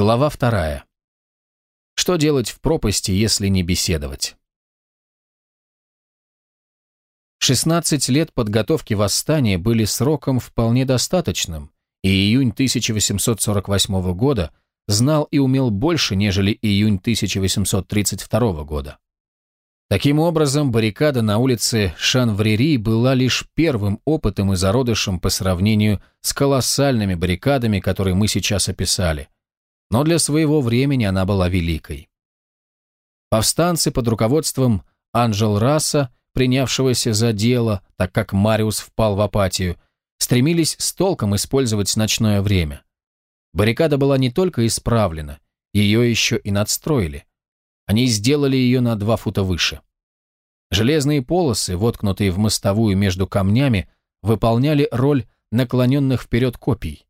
Глава вторая. Что делать в пропасти, если не беседовать? 16 лет подготовки восстания были сроком вполне достаточным, и июнь 1848 года знал и умел больше, нежели июнь 1832 года. Таким образом, баррикада на улице Шанврери была лишь первым опытом и зародышем по сравнению с колоссальными баррикадами, которые мы сейчас описали. Но для своего времени она была великой. Повстанцы под руководством Анжел Расса, принявшегося за дело, так как Мариус впал в апатию, стремились с толком использовать ночное время. Баррикада была не только исправлена, ее еще и надстроили. Они сделали ее на два фута выше. Железные полосы, воткнутые в мостовую между камнями, выполняли роль наклоненных вперед копий.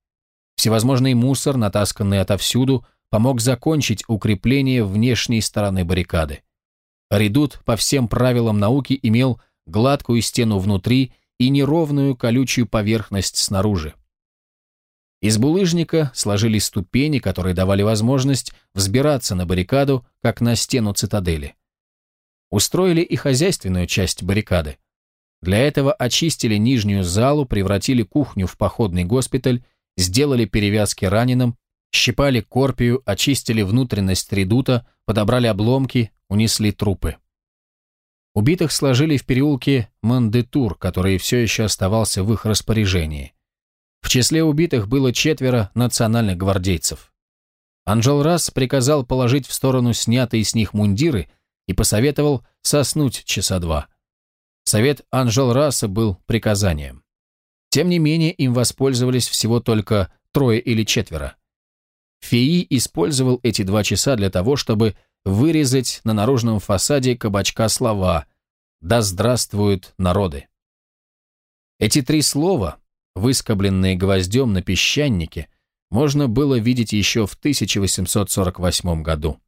Всевозможный мусор, натасканный отовсюду, помог закончить укрепление внешней стороны баррикады. Редут по всем правилам науки имел гладкую стену внутри и неровную колючую поверхность снаружи. Из булыжника сложились ступени, которые давали возможность взбираться на баррикаду, как на стену цитадели. Устроили и хозяйственную часть баррикады. Для этого очистили нижнюю залу, превратили кухню в походный госпиталь, сделали перевязки раненым, щипали корпию, очистили внутренность редута, подобрали обломки, унесли трупы. Убитых сложили в переулке Мандетур, который все еще оставался в их распоряжении. В числе убитых было четверо национальных гвардейцев. Анжел Расс приказал положить в сторону снятые с них мундиры и посоветовал соснуть часа два. Совет Анжел Расса был приказанием. Тем не менее, им воспользовались всего только трое или четверо. Феи использовал эти два часа для того, чтобы вырезать на наружном фасаде кабачка слова «Да здравствуют народы». Эти три слова выскобленные гвоздем на песчанике, можно было видеть еще в 1848 году.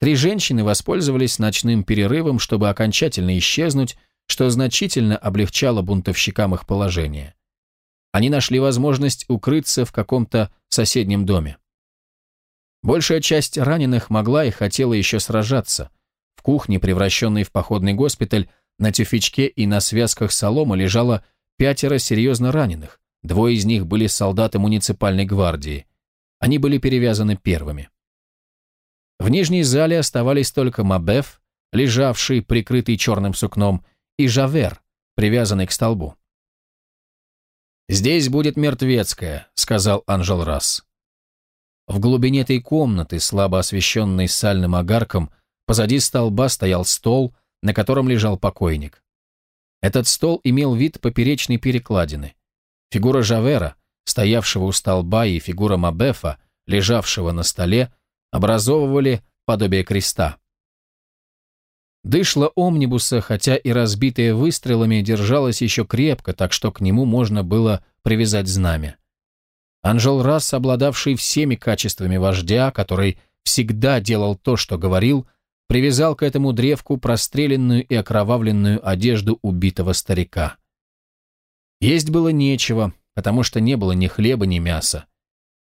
Три женщины воспользовались ночным перерывом, чтобы окончательно исчезнуть, что значительно облегчало бунтовщикам их положение. Они нашли возможность укрыться в каком-то соседнем доме. Большая часть раненых могла и хотела еще сражаться. В кухне, превращенной в походный госпиталь, на тюфячке и на связках соломы лежало пятеро серьезно раненых, двое из них были солдаты муниципальной гвардии. Они были перевязаны первыми. В нижней зале оставались только Мабеф, лежавший, прикрытый черным сукном, и Жавер, привязанный к столбу. «Здесь будет мертвецкая», — сказал Анжел Расс. В глубине этой комнаты, слабо освещенной сальным огарком, позади столба стоял стол, на котором лежал покойник. Этот стол имел вид поперечной перекладины. Фигура Жавера, стоявшего у столба, и фигура Мабефа, лежавшего на столе, образовывали подобие креста. Дышло омнибуса, хотя и разбитое выстрелами, держалось еще крепко, так что к нему можно было привязать знамя. Анжел Расс, обладавший всеми качествами вождя, который всегда делал то, что говорил, привязал к этому древку простреленную и окровавленную одежду убитого старика. Есть было нечего, потому что не было ни хлеба, ни мяса.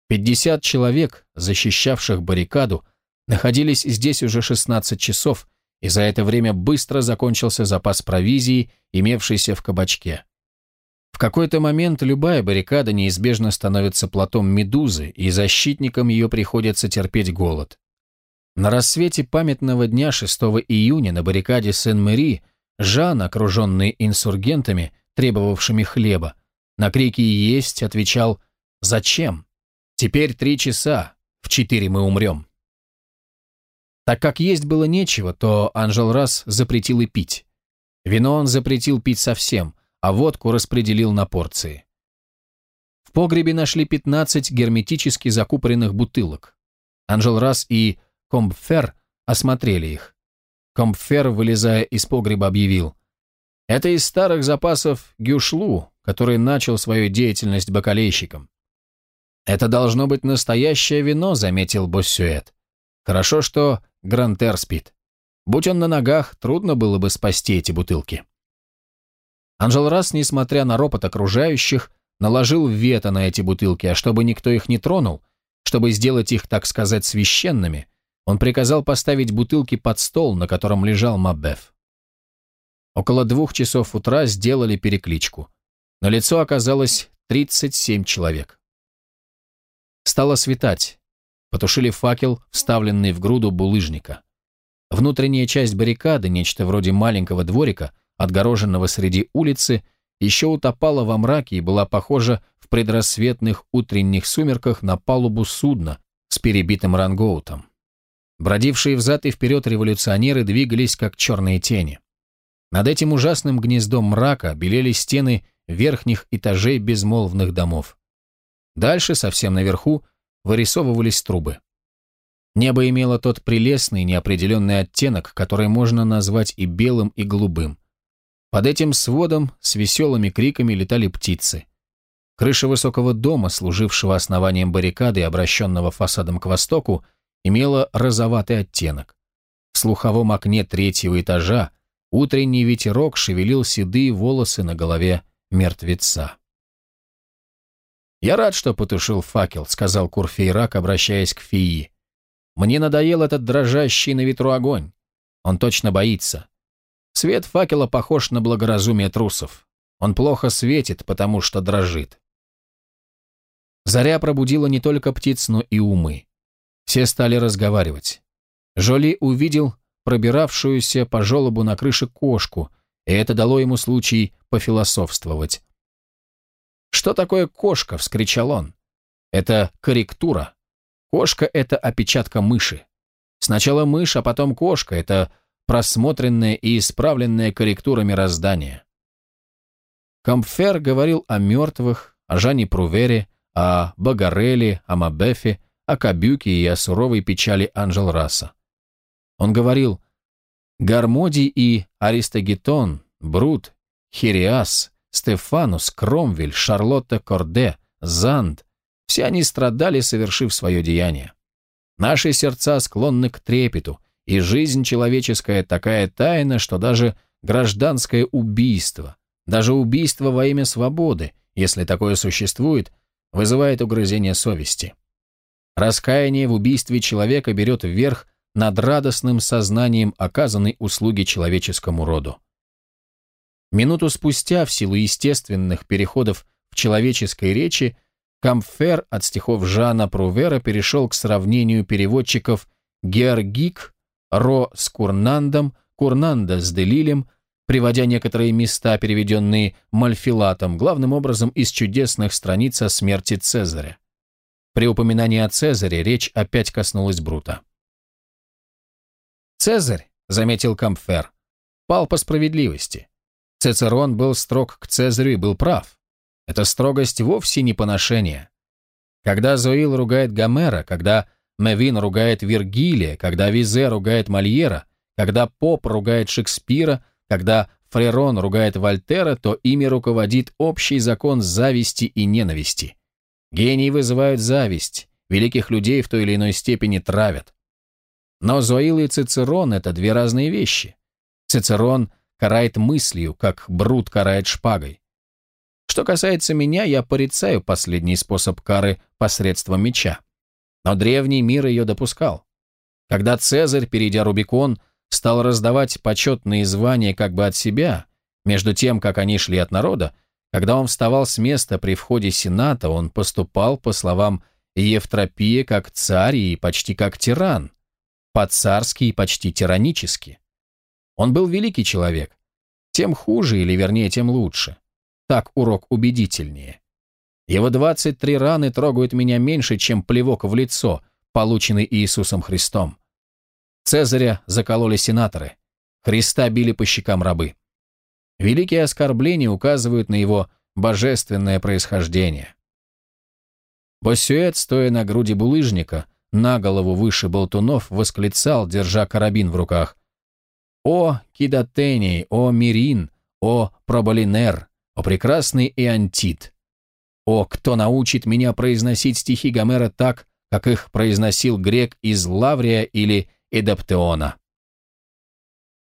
Пятьдесят человек, защищавших баррикаду, находились здесь уже 16 часов, и за это время быстро закончился запас провизии, имевшийся в кабачке. В какой-то момент любая баррикада неизбежно становится платом медузы, и защитникам ее приходится терпеть голод. На рассвете памятного дня 6 июня на баррикаде Сен-Мэри Жан, окруженный инсургентами, требовавшими хлеба, на крики «Есть!» отвечал «Зачем? Теперь три часа, в четыре мы умрем». Так как есть было нечего, то Анжел Расс запретил и пить. Вино он запретил пить совсем, а водку распределил на порции. В погребе нашли 15 герметически закупоренных бутылок. Анжел Расс и Комбфер осмотрели их. Комбфер, вылезая из погреба, объявил. «Это из старых запасов Гюшлу, который начал свою деятельность бакалейщиком». «Это должно быть настоящее вино», — заметил Боссюэт. «Хорошо, что Грантер спит. Будь он на ногах, трудно было бы спасти эти бутылки». Анжел Расс, несмотря на ропот окружающих, наложил вето на эти бутылки, а чтобы никто их не тронул, Чтобы сделать их, так сказать, священными, он приказал поставить бутылки под стол, на котором лежал Мабеф. Около двух часов утра сделали перекличку. На лицо оказалось 37 человек. Стало светать. Потушили факел, вставленный в груду булыжника. Внутренняя часть баррикады, нечто вроде маленького дворика, отгороженного среди улицы, еще утопала во мраке и была похожа в предрассветных утренних сумерках на палубу судна с перебитым рангоутом. Бродившие взад и вперед революционеры двигались, как черные тени. Над этим ужасным гнездом мрака белели стены верхних этажей безмолвных домов. Дальше, совсем наверху, вырисовывались трубы. Небо имело тот прелестный неопределенный оттенок, который можно назвать и белым, и голубым. Под этим сводом с веселыми криками летали птицы. Крыша высокого дома, служившего основанием баррикады и обращенного фасадом к востоку, имела розоватый оттенок. В слуховом окне третьего этажа утренний ветерок шевелил седые волосы на голове мертвеца. «Я рад, что потушил факел», — сказал Курфейрак, обращаясь к Фии. «Мне надоел этот дрожащий на ветру огонь. Он точно боится. Свет факела похож на благоразумие трусов. Он плохо светит, потому что дрожит». Заря пробудила не только птиц, но и умы. Все стали разговаривать. Жоли увидел пробиравшуюся по желобу на крыше кошку, и это дало ему случай пофилософствовать. «Что такое кошка?» — вскричал он. «Это корректура. Кошка — это опечатка мыши. Сначала мышь, а потом кошка — это просмотренная и исправленная корректура мироздания». Камфер говорил о мертвых, о Жане Прувере, о Багарелле, о Мабефе, о Кабюке и о суровой печали Анжел Раса. Он говорил «Гармодий и Аристогетон, Брут, Хириас, Стефанус, Кромвель, Шарлотта Корде, Занд – все они страдали, совершив свое деяние. Наши сердца склонны к трепету, и жизнь человеческая такая тайна, что даже гражданское убийство, даже убийство во имя свободы, если такое существует, вызывает угрызение совести. Раскаяние в убийстве человека берет вверх над радостным сознанием оказанной услуги человеческому роду. Минуту спустя, в силу естественных переходов в человеческой речи, Камфер от стихов Жана Прувера перешел к сравнению переводчиков Георгик, Ро с Курнандом, Курнанда с Делилем, приводя некоторые места, переведенные Мальфилатом, главным образом из чудесных страниц о смерти Цезаря. При упоминании о Цезаре речь опять коснулась Брута. «Цезарь», — заметил Камфер, — «пал по справедливости. Цицерон был строг к Цезарю и был прав. Эта строгость вовсе не поношение. Когда Зоил ругает Гомера, когда Мевин ругает Вергилия, когда Визе ругает Мольера, когда Поп ругает Шекспира, когда Фрерон ругает Вольтера, то ими руководит общий закон зависти и ненависти. Гении вызывают зависть, великих людей в той или иной степени травят. Но Зоил и Цицерон – это две разные вещи. Цицерон – карает мыслью, как Брут карает шпагой. Что касается меня, я порицаю последний способ кары посредством меча. Но древний мир ее допускал. Когда Цезарь, перейдя Рубикон, стал раздавать почетные звания как бы от себя, между тем, как они шли от народа, когда он вставал с места при входе Сената, он поступал, по словам Евтропия, как царь и почти как тиран, по-царски и почти тиранически. Он был великий человек. Тем хуже, или вернее, тем лучше. Так урок убедительнее. Его 23 раны трогают меня меньше, чем плевок в лицо, полученный Иисусом Христом. Цезаря закололи сенаторы. Христа били по щекам рабы. Великие оскорбления указывают на его божественное происхождение. Боссюэт, стоя на груди булыжника, на голову выше болтунов, восклицал, держа карабин в руках. О Кидатений, о Мирин, о Проболинер, о прекрасный Иантит! О, кто научит меня произносить стихи Гомера так, как их произносил грек из Лаврия или Эдаптеона!